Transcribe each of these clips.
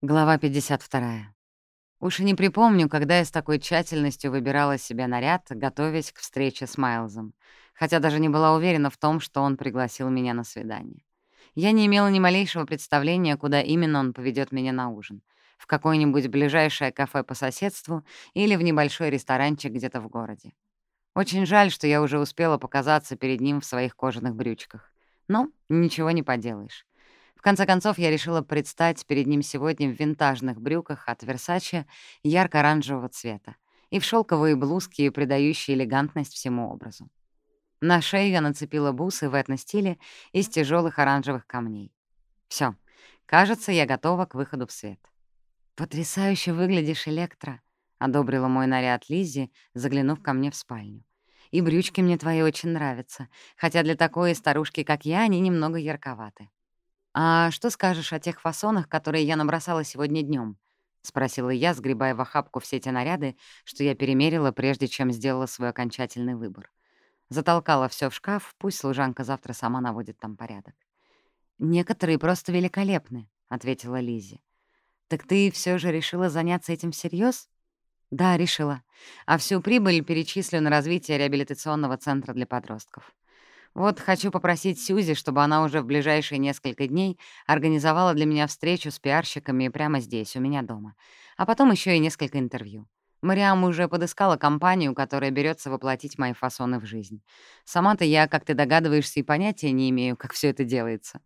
Глава 52. Уж и не припомню, когда я с такой тщательностью выбирала себе наряд, готовясь к встрече с Майлзом, хотя даже не была уверена в том, что он пригласил меня на свидание. Я не имела ни малейшего представления, куда именно он поведет меня на ужин. В какое-нибудь ближайшее кафе по соседству или в небольшой ресторанчик где-то в городе. Очень жаль, что я уже успела показаться перед ним в своих кожаных брючках. Но ничего не поделаешь. В конце концов, я решила предстать перед ним сегодня в винтажных брюках от Versace ярко-оранжевого цвета и в шелковые блузки, придающие элегантность всему образу. На шею я нацепила бусы в этно-стиле из тяжелых оранжевых камней. Все, кажется, я готова к выходу в свет. «Потрясающе выглядишь, Электро», — одобрила мой наряд Лиззи, заглянув ко мне в спальню. «И брючки мне твои очень нравятся, хотя для такой старушки, как я, они немного ярковаты». «А что скажешь о тех фасонах, которые я набросала сегодня днем? спросила я, сгребая в охапку все те наряды, что я перемерила, прежде чем сделала свой окончательный выбор. Затолкала все в шкаф, пусть служанка завтра сама наводит там порядок. «Некоторые просто великолепны», — ответила Лизи. «Так ты все же решила заняться этим всерьез? «Да, решила. А всю прибыль перечислю на развитие реабилитационного центра для подростков. Вот хочу попросить Сьюзи, чтобы она уже в ближайшие несколько дней организовала для меня встречу с пиарщиками прямо здесь, у меня дома. А потом еще и несколько интервью. Мариам уже подыскала компанию, которая берется воплотить мои фасоны в жизнь. Сама-то я, как ты догадываешься, и понятия не имею, как все это делается.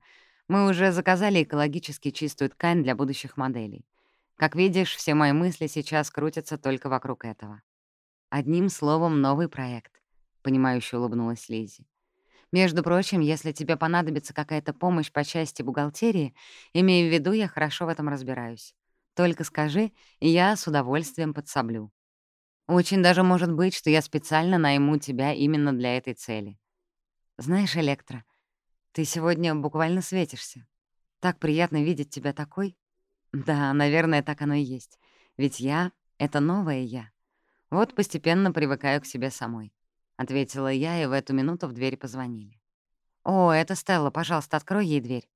Мы уже заказали экологически чистую ткань для будущих моделей. Как видишь, все мои мысли сейчас крутятся только вокруг этого. Одним словом, новый проект, — понимающе улыбнулась Лизи. Между прочим, если тебе понадобится какая-то помощь по части бухгалтерии, имея в виду, я хорошо в этом разбираюсь. Только скажи, и я с удовольствием подсоблю. Очень даже может быть, что я специально найму тебя именно для этой цели. Знаешь, Электро, ты сегодня буквально светишься. Так приятно видеть тебя такой. Да, наверное, так оно и есть. Ведь я — это новое я. Вот постепенно привыкаю к себе самой. — ответила я, и в эту минуту в дверь позвонили. «О, это Стелла, пожалуйста, открой ей дверь».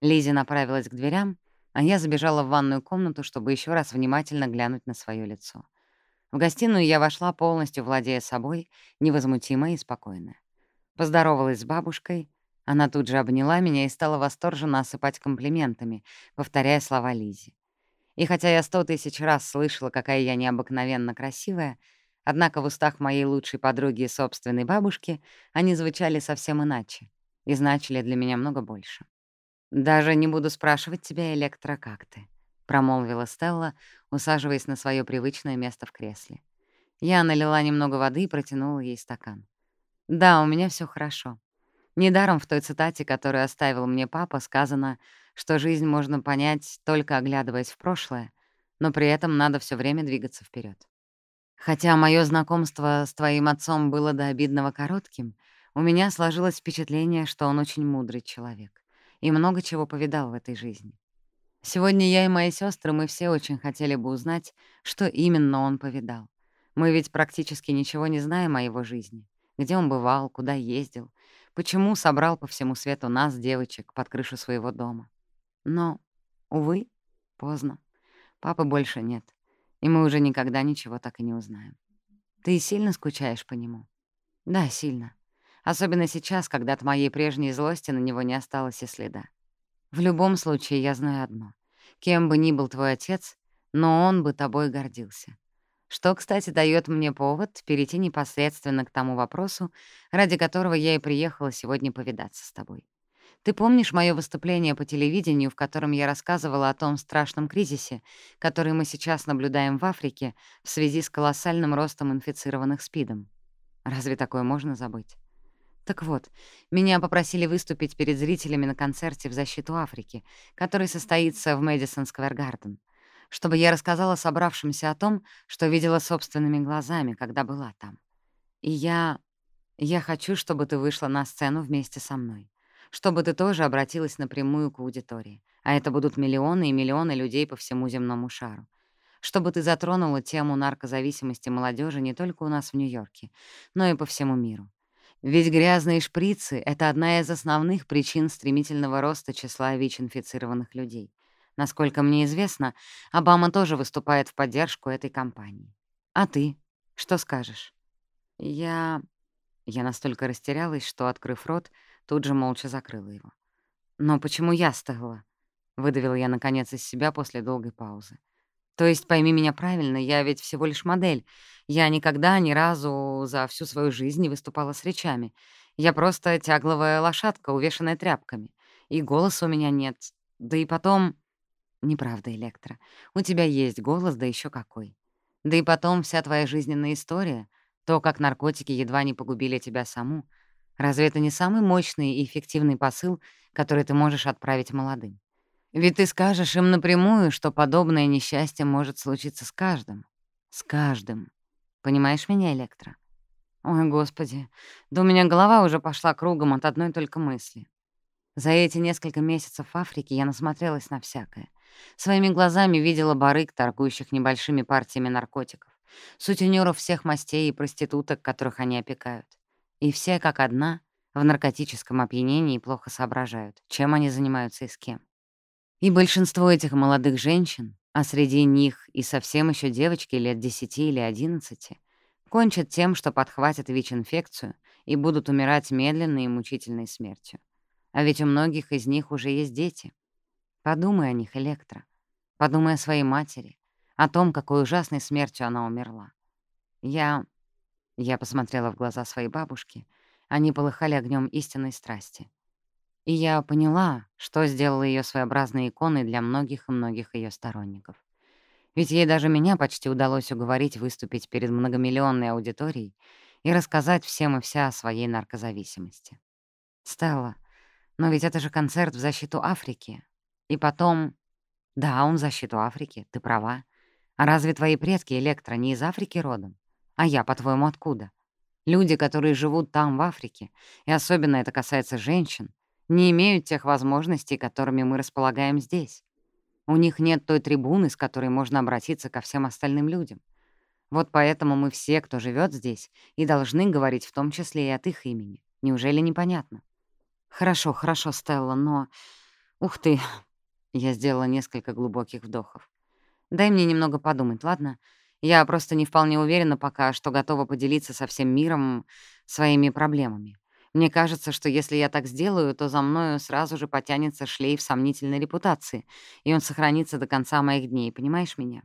Лизи направилась к дверям, а я забежала в ванную комнату, чтобы еще раз внимательно глянуть на свое лицо. В гостиную я вошла, полностью владея собой, невозмутимая и спокойная. Поздоровалась с бабушкой, она тут же обняла меня и стала восторженно осыпать комплиментами, повторяя слова Лизи. И хотя я сто тысяч раз слышала, какая я необыкновенно красивая, Однако в устах моей лучшей подруги и собственной бабушки они звучали совсем иначе и значили для меня много больше. «Даже не буду спрашивать тебя, Электро, как ты?» — промолвила Стелла, усаживаясь на свое привычное место в кресле. Я налила немного воды и протянула ей стакан. «Да, у меня все хорошо. Недаром в той цитате, которую оставил мне папа, сказано, что жизнь можно понять, только оглядываясь в прошлое, но при этом надо все время двигаться вперед. Хотя мое знакомство с твоим отцом было до обидного коротким, у меня сложилось впечатление, что он очень мудрый человек и много чего повидал в этой жизни. Сегодня я и мои сестры, мы все очень хотели бы узнать, что именно он повидал. Мы ведь практически ничего не знаем о его жизни. Где он бывал, куда ездил, почему собрал по всему свету нас, девочек, под крышу своего дома. Но, увы, поздно. Папы больше нет и мы уже никогда ничего так и не узнаем. Ты сильно скучаешь по нему? Да, сильно. Особенно сейчас, когда от моей прежней злости на него не осталось и следа. В любом случае, я знаю одно. Кем бы ни был твой отец, но он бы тобой гордился. Что, кстати, дает мне повод перейти непосредственно к тому вопросу, ради которого я и приехала сегодня повидаться с тобой. Ты помнишь моё выступление по телевидению, в котором я рассказывала о том страшном кризисе, который мы сейчас наблюдаем в Африке в связи с колоссальным ростом инфицированных СПИДом? Разве такое можно забыть? Так вот, меня попросили выступить перед зрителями на концерте в защиту Африки, который состоится в Мэдисон Сквер Гарден, чтобы я рассказала собравшимся о том, что видела собственными глазами, когда была там. И я... я хочу, чтобы ты вышла на сцену вместе со мной чтобы ты тоже обратилась напрямую к аудитории, а это будут миллионы и миллионы людей по всему земному шару. Чтобы ты затронула тему наркозависимости молодежи не только у нас в Нью-Йорке, но и по всему миру. Ведь грязные шприцы — это одна из основных причин стремительного роста числа ВИЧ-инфицированных людей. Насколько мне известно, Обама тоже выступает в поддержку этой кампании. А ты? Что скажешь? Я... Я настолько растерялась, что, открыв рот, тут же молча закрыла его. «Но почему я стала?» — выдавила я, наконец, из себя после долгой паузы. «То есть, пойми меня правильно, я ведь всего лишь модель. Я никогда ни разу за всю свою жизнь не выступала с речами. Я просто тягловая лошадка, увешанная тряпками. И голоса у меня нет. Да и потом... Неправда, Электро. У тебя есть голос, да еще какой. Да и потом вся твоя жизненная история, то, как наркотики едва не погубили тебя саму, разве это не самый мощный и эффективный посыл, который ты можешь отправить молодым? Ведь ты скажешь им напрямую, что подобное несчастье может случиться с каждым. С каждым. Понимаешь меня, Электро? Ой, господи, да у меня голова уже пошла кругом от одной только мысли. За эти несколько месяцев в Африке я насмотрелась на всякое. Своими глазами видела барыг, торгующих небольшими партиями наркотиков, сутенёров всех мастей и проституток, которых они опекают. И все, как одна, в наркотическом опьянении плохо соображают, чем они занимаются и с кем. И большинство этих молодых женщин, а среди них и совсем еще девочки лет 10 или 11, кончат тем, что подхватят ВИЧ-инфекцию и будут умирать медленной и мучительной смертью. А ведь у многих из них уже есть дети. Подумай о них, Электро. Подумай о своей матери, о том, какой ужасной смертью она умерла. Я... Я посмотрела в глаза своей бабушки. Они полыхали огнем истинной страсти. И я поняла, что сделала ее своеобразной иконой для многих и многих ее сторонников. Ведь ей даже меня почти удалось уговорить выступить перед многомиллионной аудиторией и рассказать всем и вся о своей наркозависимости. Стелла, но ведь это же концерт в защиту Африки. И потом... Да, он в защиту Африки, ты права. А разве твои предки Электро не из Африки родом? А я, по-твоему, откуда? Люди, которые живут там, в Африке, и особенно это касается женщин, не имеют тех возможностей, которыми мы располагаем здесь. У них нет той трибуны, с которой можно обратиться ко всем остальным людям. Вот поэтому мы все, кто живет здесь, и должны говорить в том числе и от их имени. Неужели непонятно? «Хорошо, хорошо, Стелла, но... Ух ты!» Я сделала несколько глубоких вдохов. «Дай мне немного подумать, ладно? Я просто не вполне уверена пока, что готова поделиться со всем миром своими проблемами. Мне кажется, что если я так сделаю, то за мною сразу же потянется шлейф сомнительной репутации, и он сохранится до конца моих дней, понимаешь меня?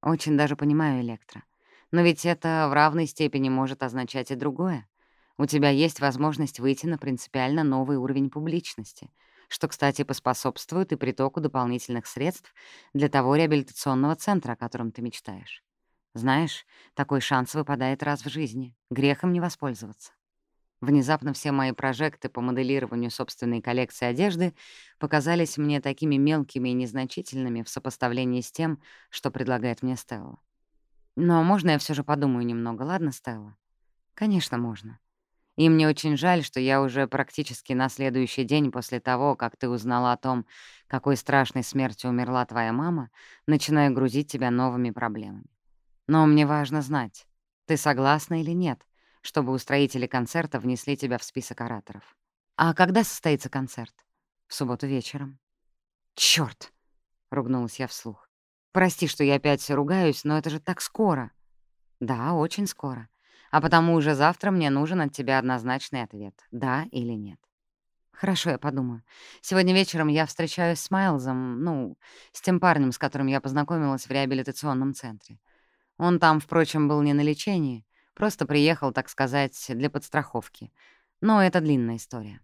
Очень даже понимаю, Электро. Но ведь это в равной степени может означать и другое. У тебя есть возможность выйти на принципиально новый уровень публичности, что, кстати, поспособствует и притоку дополнительных средств для того реабилитационного центра, о котором ты мечтаешь. Знаешь, такой шанс выпадает раз в жизни. Грехом не воспользоваться. Внезапно все мои прожекты по моделированию собственной коллекции одежды показались мне такими мелкими и незначительными в сопоставлении с тем, что предлагает мне Стелла. Но можно я все же подумаю немного, ладно, Стелла? Конечно, можно. И мне очень жаль, что я уже практически на следующий день после того, как ты узнала о том, какой страшной смертью умерла твоя мама, начинаю грузить тебя новыми проблемами. Но мне важно знать, ты согласна или нет, чтобы устроители концерта внесли тебя в список ораторов. А когда состоится концерт? В субботу вечером. Чёрт! — ругнулась я вслух. «Прости, что я опять ругаюсь, но это же так скоро». «Да, очень скоро. А потому уже завтра мне нужен от тебя однозначный ответ, да или нет. Хорошо, я подумаю. Сегодня вечером я встречаюсь с Майлзом, ну, с тем парнем, с которым я познакомилась в реабилитационном центре. Он там, впрочем, был не на лечении, просто приехал, так сказать, для подстраховки. Но это длинная история.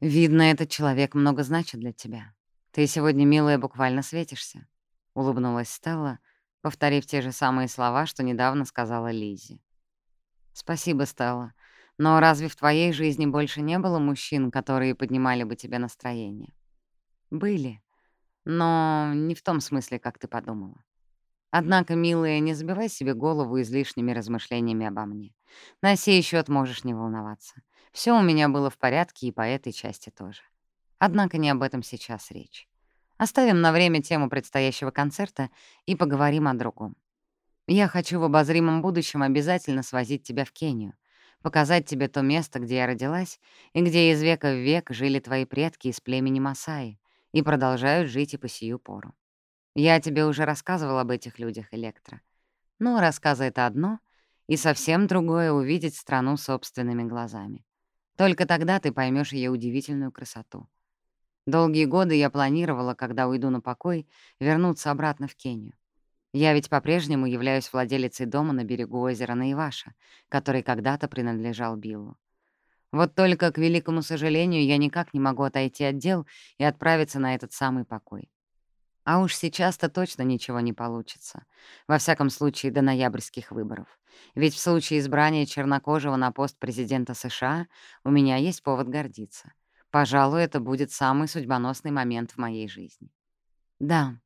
Видно, этот человек много значит для тебя. Ты сегодня, милая, буквально светишься, — улыбнулась Стелла, повторив те же самые слова, что недавно сказала Лизи. «Спасибо, Стелла. Но разве в твоей жизни больше не было мужчин, которые поднимали бы тебе настроение?» «Были. Но не в том смысле, как ты подумала. Однако, милая, не забивай себе голову излишними размышлениями обо мне. На сей счет можешь не волноваться. Все у меня было в порядке и по этой части тоже. Однако не об этом сейчас речь. Оставим на время тему предстоящего концерта и поговорим о другом. Я хочу в обозримом будущем обязательно свозить тебя в Кению, показать тебе то место, где я родилась, и где из века в век жили твои предки из племени Масаи, и продолжают жить и по сию пору. Я тебе уже рассказывал об этих людях, Электро. Но рассказы — это одно, и совсем другое — увидеть страну собственными глазами. Только тогда ты поймешь ее удивительную красоту. Долгие годы я планировала, когда уйду на покой, вернуться обратно в Кению. Я ведь по-прежнему являюсь владелицей дома на берегу озера Наиваша, который когда-то принадлежал Биллу. Вот только, к великому сожалению, я никак не могу отойти от дел и отправиться на этот самый покой. А уж сейчас-то точно ничего не получится. Во всяком случае, до ноябрьских выборов. Ведь в случае избрания чернокожего на пост президента США у меня есть повод гордиться. Пожалуй, это будет самый судьбоносный момент в моей жизни. «Да,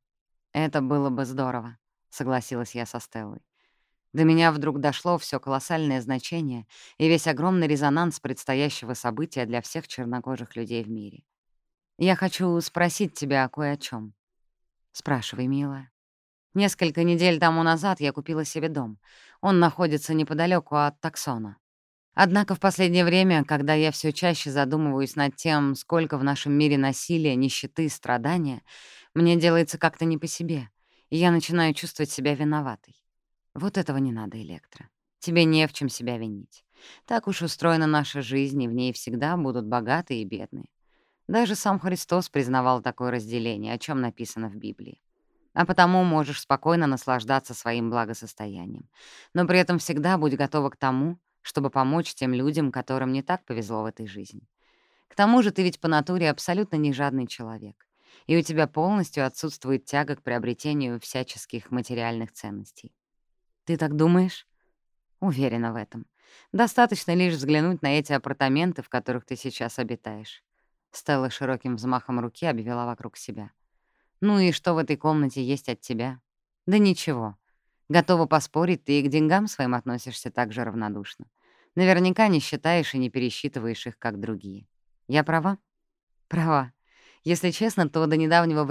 это было бы здорово», — согласилась я со Стеллой. До меня вдруг дошло все колоссальное значение и весь огромный резонанс предстоящего события для всех чернокожих людей в мире. «Я хочу спросить тебя кое о чем. «Спрашивай, милая». Несколько недель тому назад я купила себе дом. Он находится неподалеку от Таксона. Однако в последнее время, когда я все чаще задумываюсь над тем, сколько в нашем мире насилия, нищеты, страдания, мне делается как-то не по себе, и я начинаю чувствовать себя виноватой. Вот этого не надо, Электро. Тебе не в чем себя винить. Так уж устроена наша жизнь, и в ней всегда будут богатые и бедные. Даже сам Христос признавал такое разделение, о чем написано в Библии. А потому можешь спокойно наслаждаться своим благосостоянием. Но при этом всегда будь готова к тому, чтобы помочь тем людям, которым не так повезло в этой жизни. К тому же ты ведь по натуре абсолютно не жадный человек, и у тебя полностью отсутствует тяга к приобретению всяческих материальных ценностей. Ты так думаешь? Уверена в этом. Достаточно лишь взглянуть на эти апартаменты, в которых ты сейчас обитаешь. Стелла широким взмахом руки обвела вокруг себя. «Ну и что в этой комнате есть от тебя?» «Да ничего. Готова поспорить, ты и к деньгам своим относишься так же равнодушно. Наверняка не считаешь и не пересчитываешь их, как другие. Я права?» «Права. Если честно, то до недавнего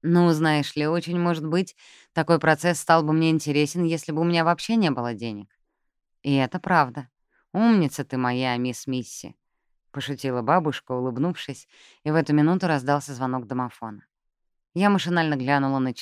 времени, пока я не собралась купить себе дом, я вообще понятия не имела, сколько денег на моих счетах. Вот и я о том же. А все потому, что сам процесс накопления денег тебя совсем не интересует. Ну, знаешь ли, очень может быть, такой процесс стал бы мне интересен, если бы у меня вообще не было денег. И это правда. Умница ты моя, мисс Мисси. — пошутила бабушка, улыбнувшись, и в эту минуту раздался звонок домофона. Я машинально глянула на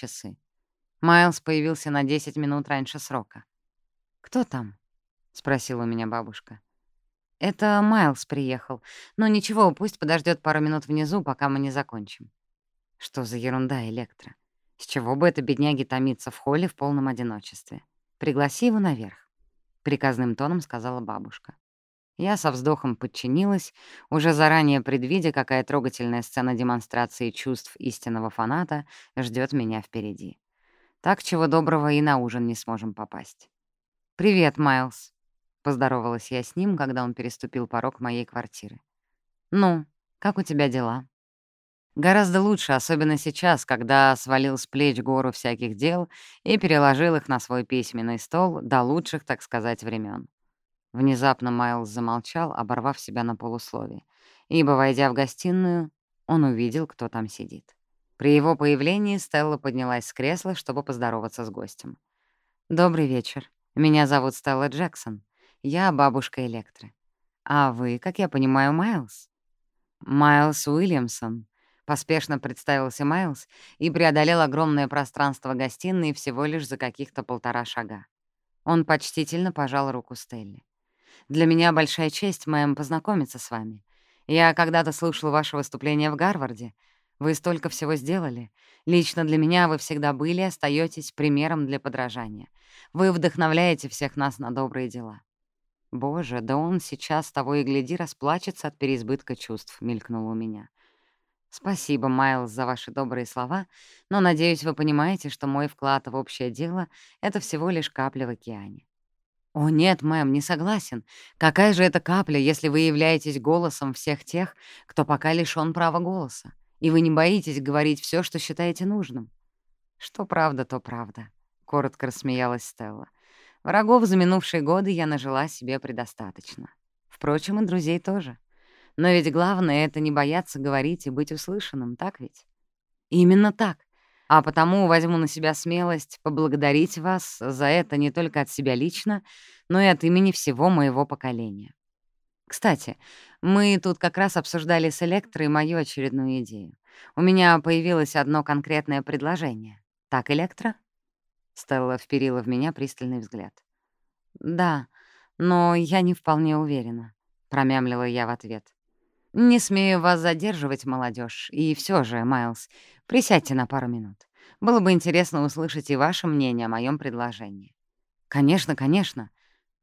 часы. Майлз появился на 10 минут раньше срока. «Кто там?» — спросила у меня бабушка. «Это Майлз приехал. Но ничего, пусть подождет пару минут внизу, пока мы не закончим». Что за ерунда, Электро? С чего бы это бедняги томиться в холле в полном одиночестве? Пригласи его наверх, — приказным тоном сказала бабушка. Я со вздохом подчинилась, уже заранее предвидя, какая трогательная сцена демонстрации чувств истинного фаната ждет меня впереди. Так чего доброго и на ужин не сможем попасть. «Привет, Майлз», — поздоровалась я с ним, когда он переступил порог моей квартиры. «Ну, как у тебя дела?» Гораздо лучше, особенно сейчас, когда свалил с плеч гору всяких дел и переложил их на свой письменный стол до лучших, так сказать, времен. Внезапно Майлз замолчал, оборвав себя на полусловие, ибо, войдя в гостиную, он увидел, кто там сидит. При его появлении Стелла поднялась с кресла, чтобы поздороваться с гостем. «Добрый вечер. Меня зовут Стелла Джексон. Я бабушка Электры. А вы, как я понимаю, Майлз?» «Майлз Уильямсон», Поспешно представился Майлз и преодолел огромное пространство гостиной всего лишь за каких-то полтора шага. Он почтительно пожал руку Стелли. «Для меня большая честь, мэм, познакомиться с вами. Я когда-то слушал ваше выступление в Гарварде. Вы столько всего сделали. Лично для меня вы всегда были и остаетесь примером для подражания. Вы вдохновляете всех нас на добрые дела». «Боже, да он сейчас того и гляди расплачется от переизбытка чувств», — мелькнуло у меня. Спасибо, Майлз, за ваши добрые слова, но, надеюсь, вы понимаете, что мой вклад в общее дело — это всего лишь капля в океане. О нет, мэм, не согласен. Какая же это капля, если вы являетесь голосом всех тех, кто пока лишён права голоса, и вы не боитесь говорить всё, что считаете нужным? Что правда, то правда, — коротко рассмеялась Стелла. Врагов за минувшие годы я нажила себе предостаточно. Впрочем, и друзей тоже. — Но ведь главное — это не бояться говорить и быть услышанным, так ведь? Именно так. а потому возьму на себя смелость поблагодарить вас за это не только от себя лично, но и от имени всего моего поколения. Кстати, мы тут как раз обсуждали с Электрой мою очередную идею. У меня появилось одно конкретное предложение. Так, Электра?» Стелла вперила в меня пристальный взгляд. «Да, но я не вполне уверена», — промямлила я в ответ. «Не смею вас задерживать, молодежь, и все же, Майлз, присядьте на пару минут. Было бы интересно услышать и ваше мнение о моем предложении». «Конечно, конечно»,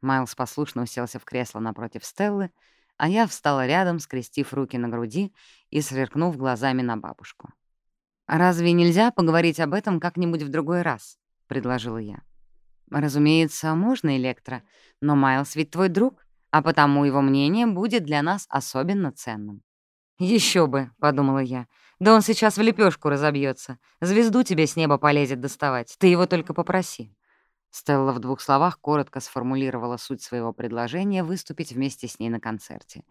Майлз послушно уселся в кресло напротив Стеллы, а я встала рядом, скрестив руки на груди и сверкнув глазами на бабушку. «Разве нельзя поговорить об этом как-нибудь в другой раз?» — предложила я. «Разумеется, можно, Электро, но Майлз ведь твой друг, а потому его мнение будет для нас особенно ценным». Еще бы», — подумала я, — «да он сейчас в лепешку разобьется. Звезду тебе с неба полезет доставать, ты его только попроси». Стелла в двух словах коротко сформулировала суть своего предложения выступить вместе с ней на концерте.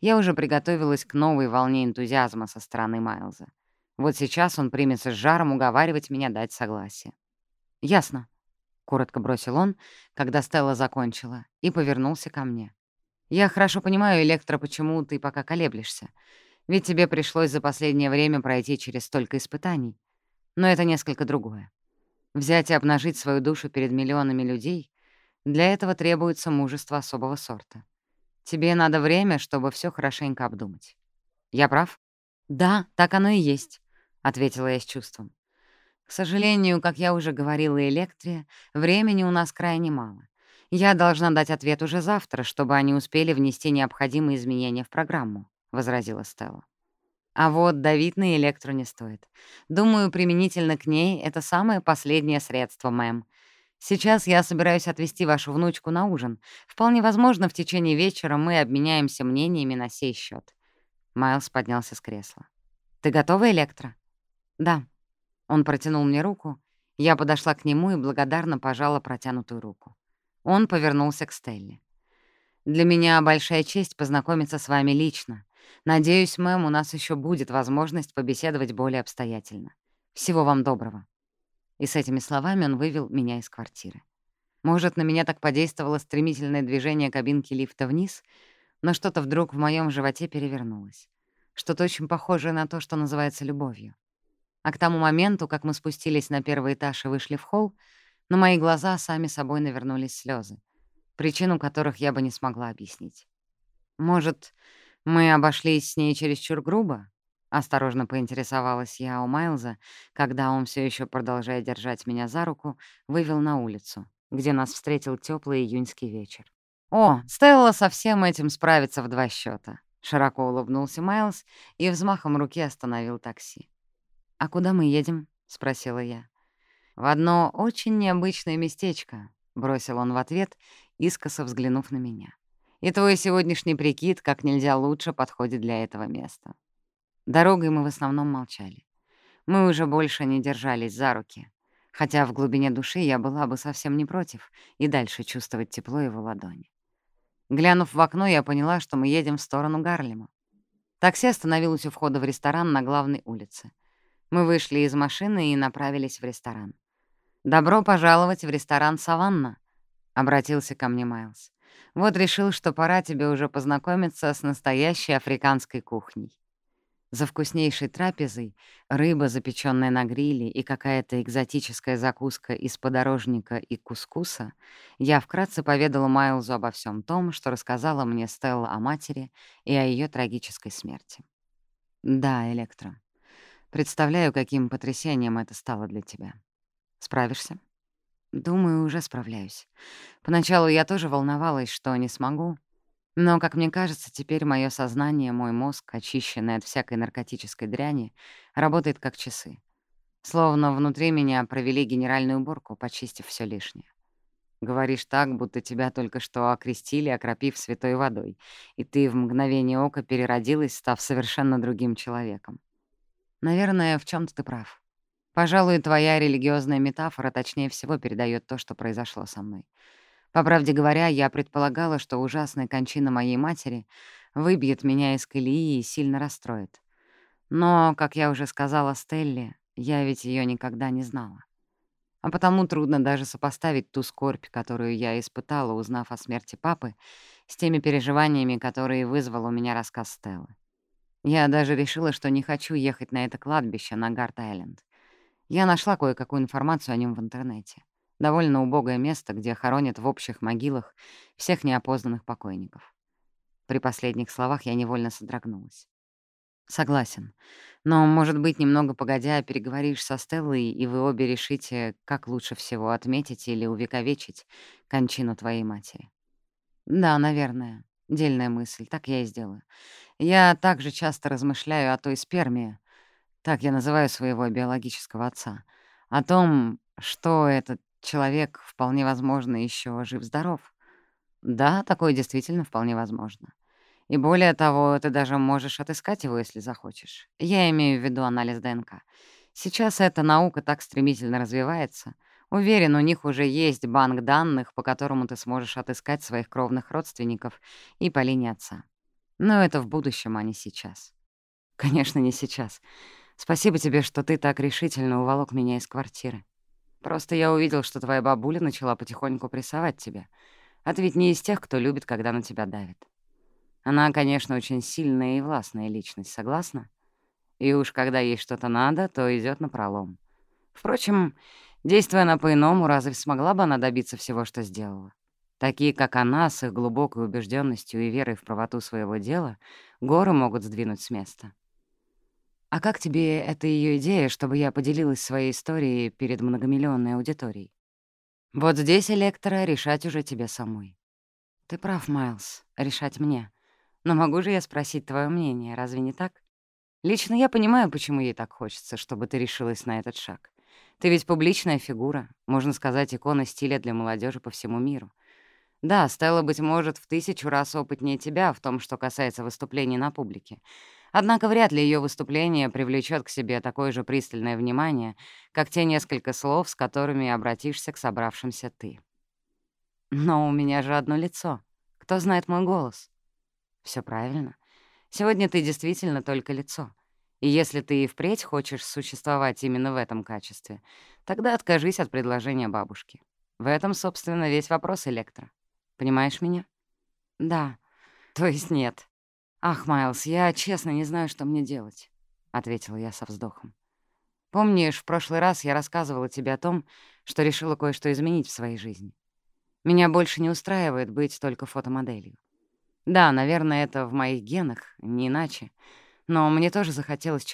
Я уже приготовилась к новой волне энтузиазма со стороны Майлза. Вот сейчас он примется с жаром уговаривать меня дать согласие. «Ясно», — коротко бросил он, когда Стелла закончила, и повернулся ко мне. «Я хорошо понимаю, Электро, почему ты пока колеблешься. Ведь тебе пришлось за последнее время пройти через столько испытаний. Но это несколько другое. Взять и обнажить свою душу перед миллионами людей — для этого требуется мужество особого сорта. Тебе надо время, чтобы все хорошенько обдумать. Я прав? «Да, так оно и есть», — ответила я с чувством. «К сожалению, как я уже говорила Электре, времени у нас крайне мало. Я должна дать ответ уже завтра, чтобы они успели внести необходимые изменения в программу», — возразила Стелла. А вот давить на Электру не стоит. Думаю, применительно к ней это самое последнее средство, мэм. Сейчас я собираюсь отвезти вашу внучку на ужин. Вполне возможно, в течение вечера мы обменяемся мнениями на сей счет. Майлз поднялся с кресла. «Ты готова, Электра?» «Да». Он протянул мне руку. Я подошла к нему и благодарно пожала протянутую руку. Он повернулся к Стелле. «Для меня большая честь познакомиться с вами лично. Надеюсь, мэм, у нас еще будет возможность побеседовать более обстоятельно. Всего вам доброго». И с этими словами он вывел меня из квартиры. Может, на меня так подействовало стремительное движение кабинки лифта вниз, но что-то вдруг в моем животе перевернулось. Что-то очень похожее на то, что называется любовью. А к тому моменту, как мы спустились на первый этаж и вышли в холл, на мои глаза сами собой навернулись слезы, причину которых я бы не смогла объяснить. Может, «Мы обошлись с ней чересчур грубо?» — осторожно поинтересовалась я у Майлза, когда он все еще, продолжая держать меня за руку, вывел на улицу, где нас встретил теплый июньский вечер. «О, Стелла со всем этим справится в два счета. широко улыбнулся Майлз и взмахом руки остановил такси. «А куда мы едем?» — спросила я. «В одно очень необычное местечко», — бросил он в ответ, искоса взглянув на меня. И твой сегодняшний прикид как нельзя лучше подходит для этого места. Дорогой мы в основном молчали. Мы уже больше не держались за руки, хотя в глубине души я была бы совсем не против и дальше чувствовать тепло его ладони. Глянув в окно, я поняла, что мы едем в сторону Гарлема. Такси остановилось у входа в ресторан на главной улице. Мы вышли из машины и направились в ресторан. «Добро пожаловать в ресторан «Саванна», — обратился ко мне Майлз. Вот решил, что пора тебе уже познакомиться с настоящей африканской кухней. За вкуснейшей трапезой рыба, запечённая на гриле, и какая-то экзотическая закуска из подорожника и кускуса, я вкратце поведала Майлзу обо всем том, что рассказала мне Стелла о матери и о её трагической смерти. «Да, Электро. Представляю, каким потрясением это стало для тебя. Справишься?» Думаю, уже справляюсь. Поначалу я тоже волновалась, что не смогу. Но, как мне кажется, теперь мое сознание, мой мозг, очищенный от всякой наркотической дряни, работает как часы. Словно внутри меня провели генеральную уборку, почистив все лишнее. Говоришь так, будто тебя только что окрестили, окропив святой водой, и ты в мгновение ока переродилась, став совершенно другим человеком. Наверное, в чем то ты прав. Пожалуй, твоя религиозная метафора точнее всего передает то, что произошло со мной. По правде говоря, я предполагала, что ужасная кончина моей матери выбьет меня из колеи и сильно расстроит. Но, как я уже сказала Стелле, Я ведь ее никогда не знала. А потому трудно даже сопоставить ту скорбь, которую я испытала, узнав о смерти папы, с теми переживаниями, которые вызвал у меня рассказ Стеллы. Я даже решила, что не хочу ехать на это кладбище на Гард-Айленд. Я нашла кое-какую информацию о нем в интернете. Довольно убогое место, где хоронят в общих могилах всех неопознанных покойников. При последних словах я невольно содрогнулась. Согласен. Но, может быть, немного погодя, переговоришь со Стеллой, и вы обе решите, как лучше всего отметить или увековечить кончину твоей матери. Да, наверное. Дельная мысль. Так я и сделаю. Я также часто размышляю о той сперме, так я называю своего биологического отца, о том, что этот человек вполне возможно еще жив-здоров. Да, такое действительно вполне возможно. И более того, ты даже можешь отыскать его, если захочешь. Я имею в виду анализ ДНК. Сейчас эта наука так стремительно развивается. Уверен, у них уже есть банк данных, по которому ты сможешь отыскать своих кровных родственников и по линии отца. Но это в будущем, а не сейчас. Конечно, не сейчас. Спасибо тебе, что ты так решительно уволок меня из квартиры. Просто я увидел, что твоя бабуля начала потихоньку прессовать тебя. А ты ведь не из тех, кто любит, когда на тебя давит. Она, конечно, очень сильная и властная личность, согласна? И уж когда ей что-то надо, то идет на пролом. Впрочем, действуя она по-иному, разве смогла бы она добиться всего, что сделала? Такие, как она, с их глубокой убежденностью и верой в правоту своего дела, горы могут сдвинуть с места. А как тебе эта ее идея, чтобы я поделилась своей историей перед многомиллионной аудиторией? Вот здесь, Электора, решать уже тебе самой. Ты прав, Майлз, решать мне. Но могу же я спросить твое мнение, разве не так? Лично я понимаю, почему ей так хочется, чтобы ты решилась на этот шаг. Ты ведь публичная фигура, можно сказать, икона стиля для молодежи по всему миру. Да, Стелла, быть может, в Однако вряд ли ее выступление привлечет к себе такое же пристальное внимание, как те несколько слов, с которыми обратишься к собравшимся ты. «Но у меня же одно лицо. Кто знает мой голос?» Все правильно. Сегодня ты действительно только лицо. И если ты и впредь хочешь существовать именно в этом качестве, тогда откажись от предложения бабушки. В этом, собственно, весь вопрос Электро. Понимаешь меня? Да. То есть нет. Ах, Майлз, я честно не знаю, что мне делать, — ответила я со вздохом. Помнишь, в прошлый раз я рассказывала тебе о том, что решила кое-что изменить в своей жизни. Меня больше не устраивает быть только фотомоделью. Да, наверное, это в моих генах, не иначе. Но мне тоже захотелось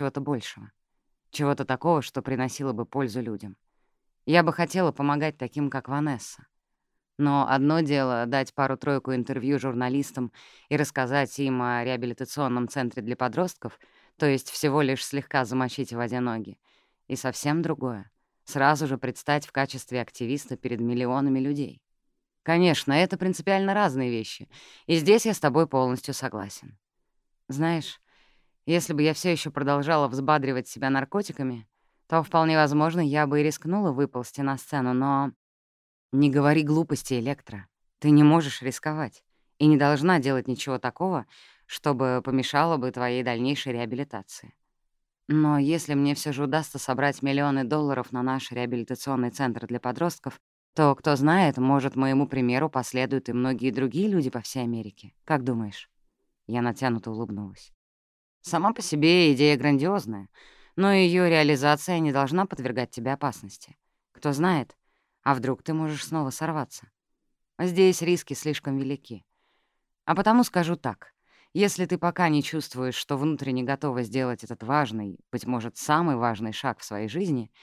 чего-то большего. Чего-то такого, что приносило бы пользу людям. Я бы хотела помогать таким, как Ванесса. Но одно дело — дать пару-тройку интервью журналистам и рассказать им о реабилитационном центре для подростков, то есть всего лишь слегка замочить в воде ноги. И совсем другое — сразу же предстать в качестве активиста перед миллионами людей. Конечно, это принципиально разные вещи, и здесь я с тобой полностью согласен. Знаешь, если бы я все еще продолжала взбадривать себя наркотиками, то вполне возможно, я бы и рискнула выползти на сцену, но... Не говори глупости, Электро. Ты не можешь рисковать и не должна делать ничего такого, чтобы помешало бы твоей дальнейшей реабилитации. Но если мне все же удастся собрать миллионы долларов на наш реабилитационный центр для подростков, то, кто знает, может, моему примеру последуют и многие другие люди по всей Америке. Как думаешь?» Я натянуто улыбнулась. «Сама по себе идея грандиозная, но ее реализация не должна подвергать тебя опасности. Кто знает, а вдруг ты можешь снова сорваться? Здесь риски слишком велики. А потому скажу так. Если ты пока не чувствуешь, что внутренне готова сделать этот важный, быть может, самый важный шаг в своей жизни —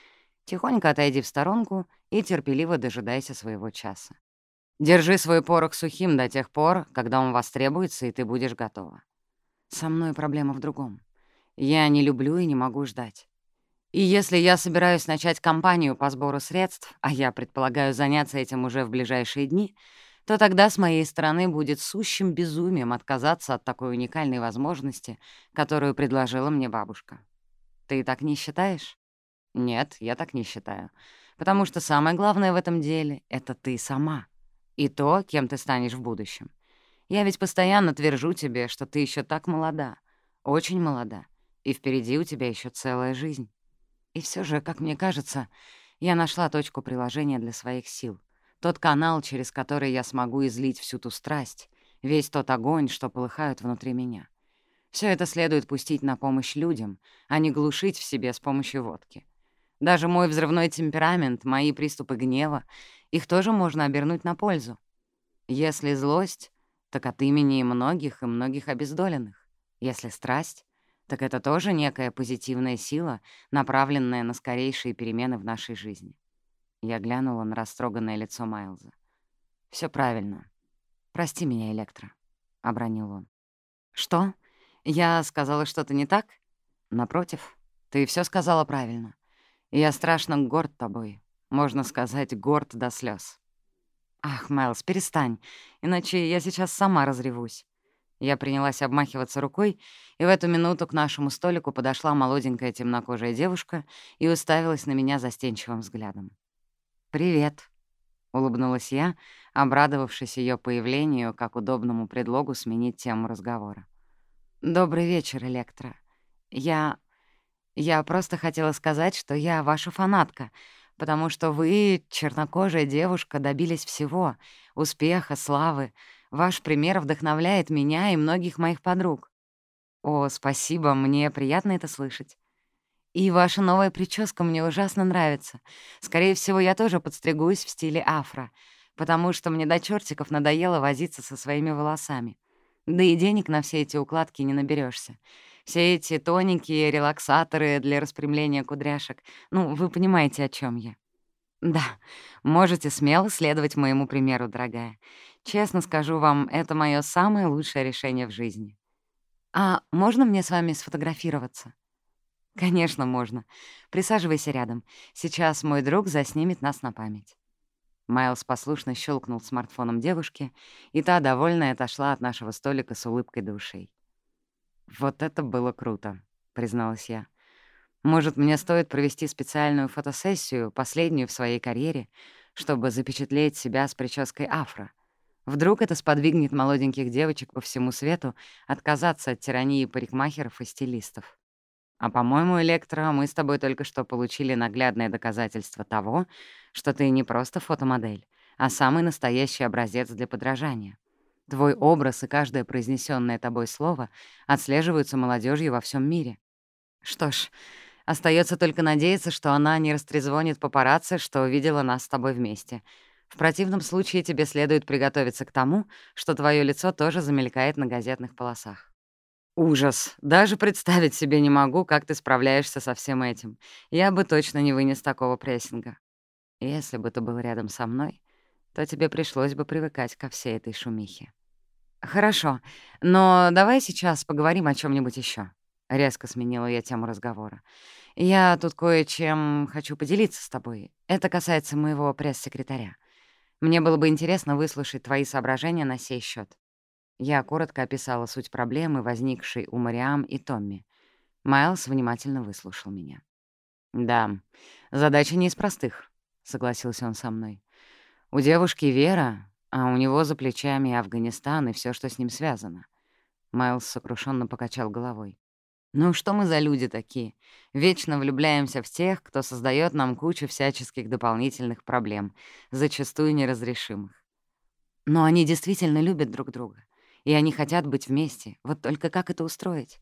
Тихонько отойди в сторонку и терпеливо дожидайся своего часа. Держи свой порох сухим до тех пор, когда он востребуется, и ты будешь готова. Со мной проблема в другом. Я не люблю и не могу ждать. И если я собираюсь начать кампанию по сбору средств, а я предполагаю заняться этим уже в ближайшие дни, то тогда с моей стороны будет сущим безумием отказаться от такой уникальной возможности, которую предложила мне бабушка. Ты так не считаешь? Нет, я так не считаю. Потому что самое главное в этом деле — это ты сама. И то, кем ты станешь в будущем. Я ведь постоянно твержу тебе, что ты еще так молода, очень молода, и впереди у тебя еще целая жизнь. И все же, как мне кажется, я нашла точку приложения для своих сил. Тот канал, через который я смогу излить всю ту страсть, весь тот огонь, что полыхают внутри меня. Все это следует пустить на помощь людям, а не глушить в себе с помощью водки. Даже мой взрывной темперамент, мои приступы гнева, их тоже можно обернуть на пользу. Если злость, так от имени многих и многих обездоленных. Если страсть, Так это тоже некая позитивная сила, направленная на скорейшие перемены в нашей жизни. Я глянула на растроганное лицо Майлза. Все правильно. Прости меня, Электро», — обронил он. «Что? Я сказала что-то не так?» «Напротив, ты все сказала правильно. Я страшно горд тобой. Можно сказать, горд до слез. «Ах, Майлз, перестань, иначе я сейчас сама разревусь. Я принялась обмахиваться рукой, и в эту минуту к нашему столику подошла молоденькая темнокожая девушка и уставилась на меня застенчивым взглядом. «Привет», — улыбнулась я, обрадовавшись ее появлению как удобному предлогу сменить тему разговора. «Добрый вечер, Электро. Я... Я просто хотела сказать, что я ваша фанатка, потому что вы, чернокожая девушка, добились всего — успеха, славы. Ваш пример вдохновляет меня и многих моих подруг. О, спасибо, мне приятно это слышать. И ваша новая прическа мне ужасно нравится. Скорее всего, я тоже подстригусь в стиле афро, потому что мне до чертиков надоело возиться со своими волосами. Да и денег на все эти укладки не наберешься. Все эти тоненькие релаксаторы для распрямления кудряшек. Ну, вы понимаете, о чем я. Да, можете смело следовать моему примеру, дорогая. Честно скажу вам, это мое самое лучшее решение в жизни. А можно мне с вами сфотографироваться? Конечно, можно. Присаживайся рядом. Сейчас мой друг заснимет нас на память. Майлз послушно щелкнул смартфоном девушки, и та, довольная, отошла от нашего столика с улыбкой до ушей. «Вот это было круто», — призналась я. Может, мне стоит провести специальную фотосессию, последнюю в своей карьере, чтобы запечатлеть себя с прической афро. Вдруг это сподвигнет молоденьких девочек по всему свету отказаться от тирании парикмахеров и стилистов. А, по-моему, Электро, мы с тобой только что получили наглядное доказательство того, что ты не просто фотомодель, а самый настоящий образец для подражания. Твой образ и каждое произнесенное тобой слово отслеживаются молодежью во всем мире. Что ж, остается только надеяться, что она не растрезвонит папарацци, что увидела нас с тобой вместе. В противном случае тебе следует приготовиться к тому, что твое лицо тоже замелькает на газетных полосах. Ужас. Даже представить себе не могу, как ты справляешься со всем этим. Я бы точно не вынес такого прессинга. Если бы ты был рядом со мной, то тебе пришлось бы привыкать ко всей этой шумихе. «Хорошо, но давай сейчас поговорим о чем нибудь еще. резко сменила я тему разговора. «Я тут кое-чем хочу поделиться с тобой. Это касается моего пресс-секретаря. Мне было бы интересно выслушать твои соображения на сей счет. Я коротко описала суть проблемы, возникшей у Мариам и Томми. Майлз внимательно выслушал меня. «Да, задача не из простых», — согласился он со мной. У девушки Вера, а у него за плечами Афганистан и все, что с ним связано. Майлз сокрушенно покачал головой. «Ну что мы за люди такие? Вечно влюбляемся в тех, кто создает нам кучу всяческих дополнительных проблем, зачастую неразрешимых. Но они действительно любят друг друга, и они хотят быть вместе. Вот только как это устроить?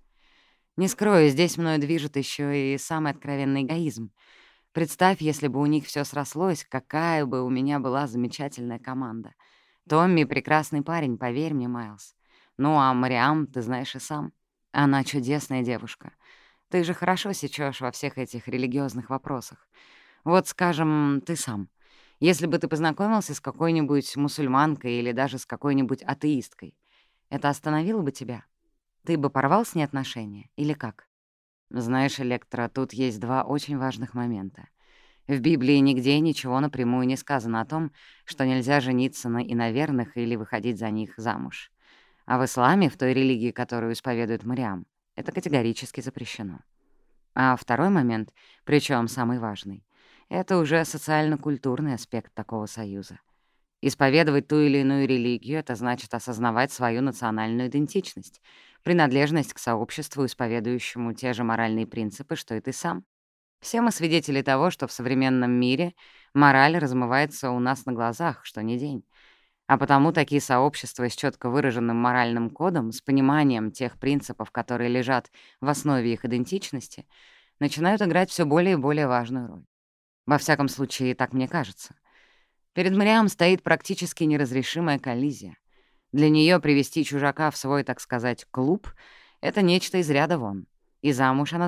Не скрою, здесь мною движет еще и самый откровенный эгоизм — Представь, если бы у них все срослось, какая бы у меня была замечательная команда. Томми — прекрасный парень, поверь мне, Майлз. Ну, а Мариам, ты знаешь и сам. Она чудесная девушка. Ты же хорошо сечешь во всех этих религиозных вопросах. Вот, скажем, ты сам. Если бы ты познакомился с какой-нибудь мусульманкой или даже с какой-нибудь атеисткой, это остановило бы тебя? Ты бы порвал с ней отношения или как? Знаешь, Электро, тут есть два очень важных момента. В Библии нигде ничего напрямую не сказано о том, что нельзя жениться на иноверных или выходить за них замуж. А в исламе, в той религии, которую исповедует Мариам, это категорически запрещено. А второй момент, причем самый важный, это уже социально-культурный аспект такого союза. Исповедовать ту или иную религию — это значит осознавать свою национальную идентичность — принадлежность к сообществу, исповедующему те же моральные принципы, что и ты сам. Все мы свидетели того, что в современном мире мораль размывается у нас на глазах, что не день. А потому такие сообщества с четко выраженным моральным кодом, с пониманием тех принципов, которые лежат в основе их идентичности, начинают играть все более и более важную роль. Во всяком случае, так мне кажется. Перед Мариам стоит практически неразрешимая коллизия. Для нее привести чужака в свой, так сказать, клуб — это нечто из ряда вон. И замуж она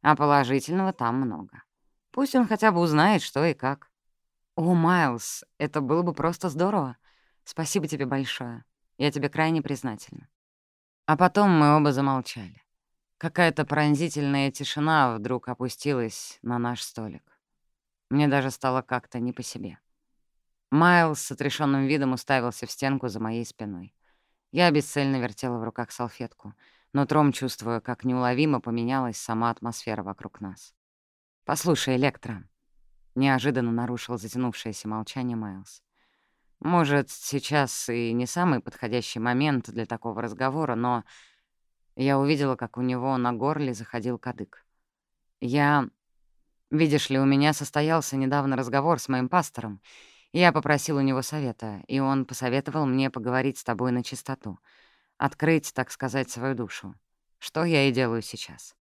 исламе. Во всяком случае, о тех положительных моментах, которые присутствуют в этом вероисповедании. А положительного там много. Пусть он хотя бы узнает, что и как. О, Майлз, это было бы просто здорово. Спасибо тебе большое. Я тебе крайне признательна. А потом мы оба замолчали. Какая-то пронзительная тишина вдруг опустилась на наш столик. Мне даже стало как-то не по себе. Майлз с отрешенным видом уставился в стенку за моей спиной. Я бесцельно вертела в руках салфетку, но тром чувствуя, как неуловимо поменялась сама атмосфера вокруг нас. «Послушай, Электро», — неожиданно нарушил затянувшееся молчание Майлз. «Может, сейчас и не самый подходящий момент для такого разговора, но...» Я увидела, как у него на горле заходил кадык. «Я Видишь ли, у меня состоялся недавно разговор с Открыть, так сказать, свою душу. Что я и делаю сейчас.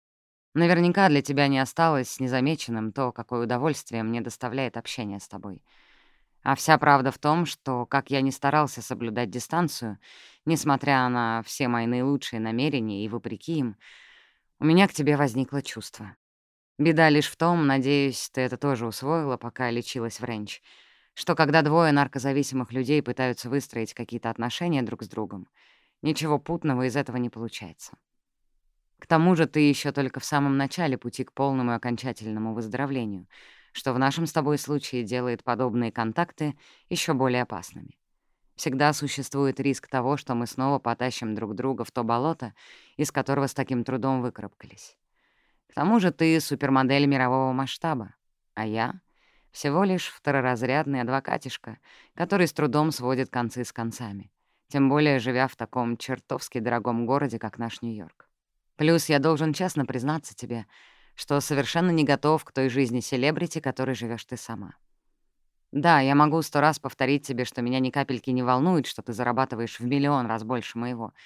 Наверняка для тебя не осталось незамеченным то, какое удовольствие мне доставляет общение с тобой. А вся правда в том, что, как я не старался соблюдать дистанцию, несмотря на все мои наилучшие намерения и вопреки им, у меня к тебе возникло чувство. Беда лишь в том, надеюсь, ты это тоже усвоила, пока лечилась в Ренч, что когда двое наркозависимых людей пытаются выстроить какие-то отношения друг с другом — Ничего путного из этого не получается. К тому же ты еще только в самом начале пути к полному и окончательному выздоровлению, что в нашем с тобой случае делает подобные контакты еще более опасными. Всегда существует риск того, что мы снова потащим друг друга в то болото, из которого с таким трудом выкарабкались. К тому же ты супермодель мирового масштаба, а я — всего лишь второразрядный адвокатишка, который с трудом сводит концы с концами. тем более живя в таком чертовски дорогом городе, как наш Нью-Йорк. Плюс я должен честно признаться тебе, что совершенно не готов к той жизни селебрити, которой живешь ты сама. Да, я могу сто раз повторить тебе, что меня ни капельки не волнует, что ты зарабатываешь в миллион раз больше моего —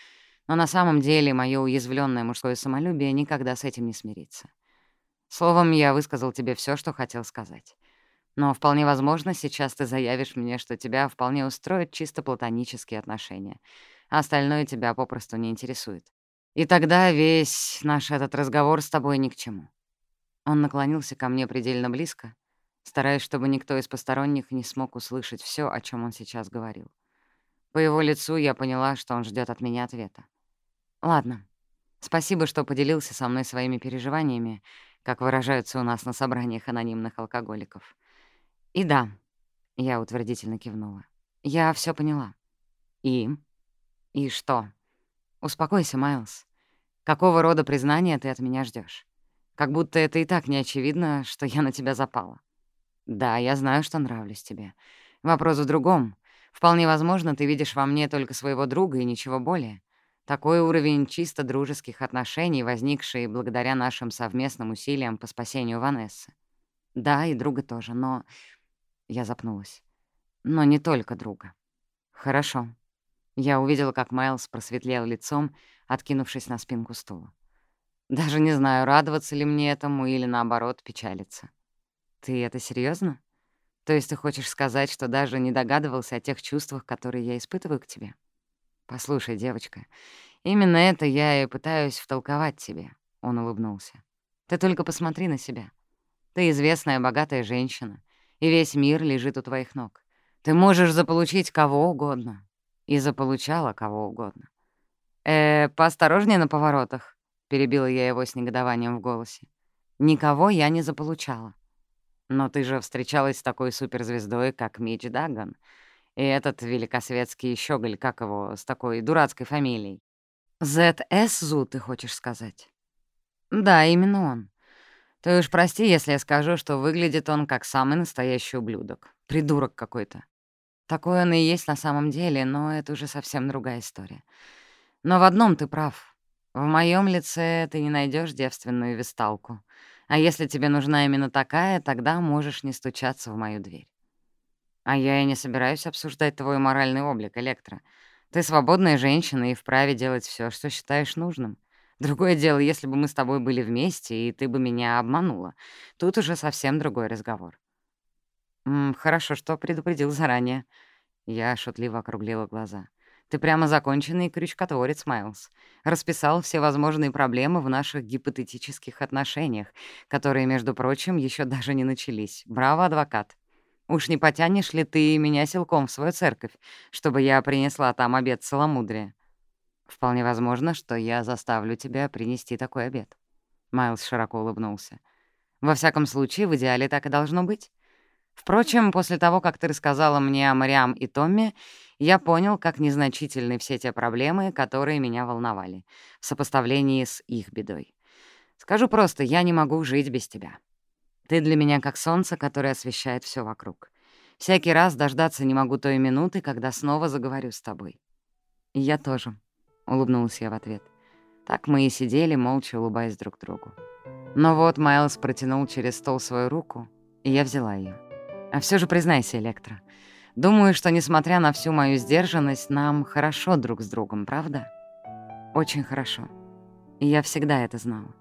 но на самом деле мое уязвленное мужское самолюбие никогда с этим не смирится. Словом, я высказал тебе все, что хотел сказать. Но вполне возможно, сейчас ты заявишь мне, что тебя вполне устроят чисто платонические отношения, а остальное тебя попросту не интересует. И тогда весь наш этот разговор с тобой ни к чему. Он наклонился ко мне предельно близко, стараясь, чтобы никто из посторонних не смог услышать все, о чем он сейчас говорил. По его лицу я поняла, что он ждет от меня ответа. Ладно. Спасибо, что поделился со мной своими переживаниями, как выражаются у нас на собраниях анонимных алкоголиков. И да, я утвердительно кивнула. Я все поняла. И? И что? Успокойся, Майлз. Какого рода признания ты от меня ждешь? Как будто это и так не очевидно, что я на тебя запала. Да, я знаю, что нравлюсь тебе. Вопрос в другом. Вполне возможно, ты видишь во мне только своего друга и ничего более. Такой уровень чисто дружеских отношений, возникший благодаря нашим совместным усилиям по спасению Ванессы. Да, и друга тоже, но... Я запнулась. Но не только друга. Хорошо. Я увидела, как Майлз просветлел лицом, откинувшись на спинку стула. Даже не знаю, радоваться ли мне этому или, наоборот, печалиться. Ты это серьезно? То есть ты хочешь сказать, что даже не догадывался о тех чувствах, которые я испытываю к тебе? «Послушай, девочка, именно это я и пытаюсь втолковать тебе», — он улыбнулся. «Ты только посмотри на себя. Ты известная богатая женщина, и весь мир лежит у твоих ног. Ты можешь заполучить кого угодно. И заполучала кого угодно. «Э, поосторожнее на поворотах», — перебила я его с негодованием в голосе. «Никого я не заполучала. Но ты же встречалась с такой суперзвездой, как Митч Дагган. И этот великосветский щеголь, как его, с такой дурацкой фамилией. «ЗС-Зу, ты хочешь сказать?» «Да, именно он. Ты уж прости, если я скажу, что выглядит он как самый настоящий ублюдок. Придурок какой-то. Такой он и есть на самом деле, но это уже совсем другая история. Но в одном ты прав. В моем лице ты не найдешь девственную висталку. А если тебе нужна именно такая, тогда можешь не стучаться в мою дверь. А я и не собираюсь обсуждать твой моральный облик, Электро. Ты свободная женщина и вправе делать все, что считаешь нужным. Другое дело, если бы мы с тобой были вместе, и ты бы меня обманула. Тут уже совсем другой разговор. М -м, хорошо, что предупредил заранее. Я шутливо округлила глаза. Ты прямо законченный крючкотворец, Майлз. Расписал все возможные проблемы в наших гипотетических отношениях, которые, между прочим, еще даже не начались. Браво, адвокат. Уж не потянешь ли ты меня силком в свою церковь, чтобы я принесла там обед целомудрия? Вполне возможно, что я заставлю тебя принести такой обед. Майлз широко улыбнулся. Во всяком случае, в идеале так и должно быть. Впрочем, после того, как ты рассказала мне о Мариам и Томме, я понял, как незначительны все те проблемы, которые меня волновали, в сопоставлении с их бедой. Скажу просто, я не могу жить без тебя. Ты для меня как солнце, которое освещает все вокруг. Всякий раз дождаться не могу той минуты, когда снова заговорю с тобой. И я тоже, — улыбнулась я в ответ. Так мы и сидели, молча улыбаясь друг другу. Но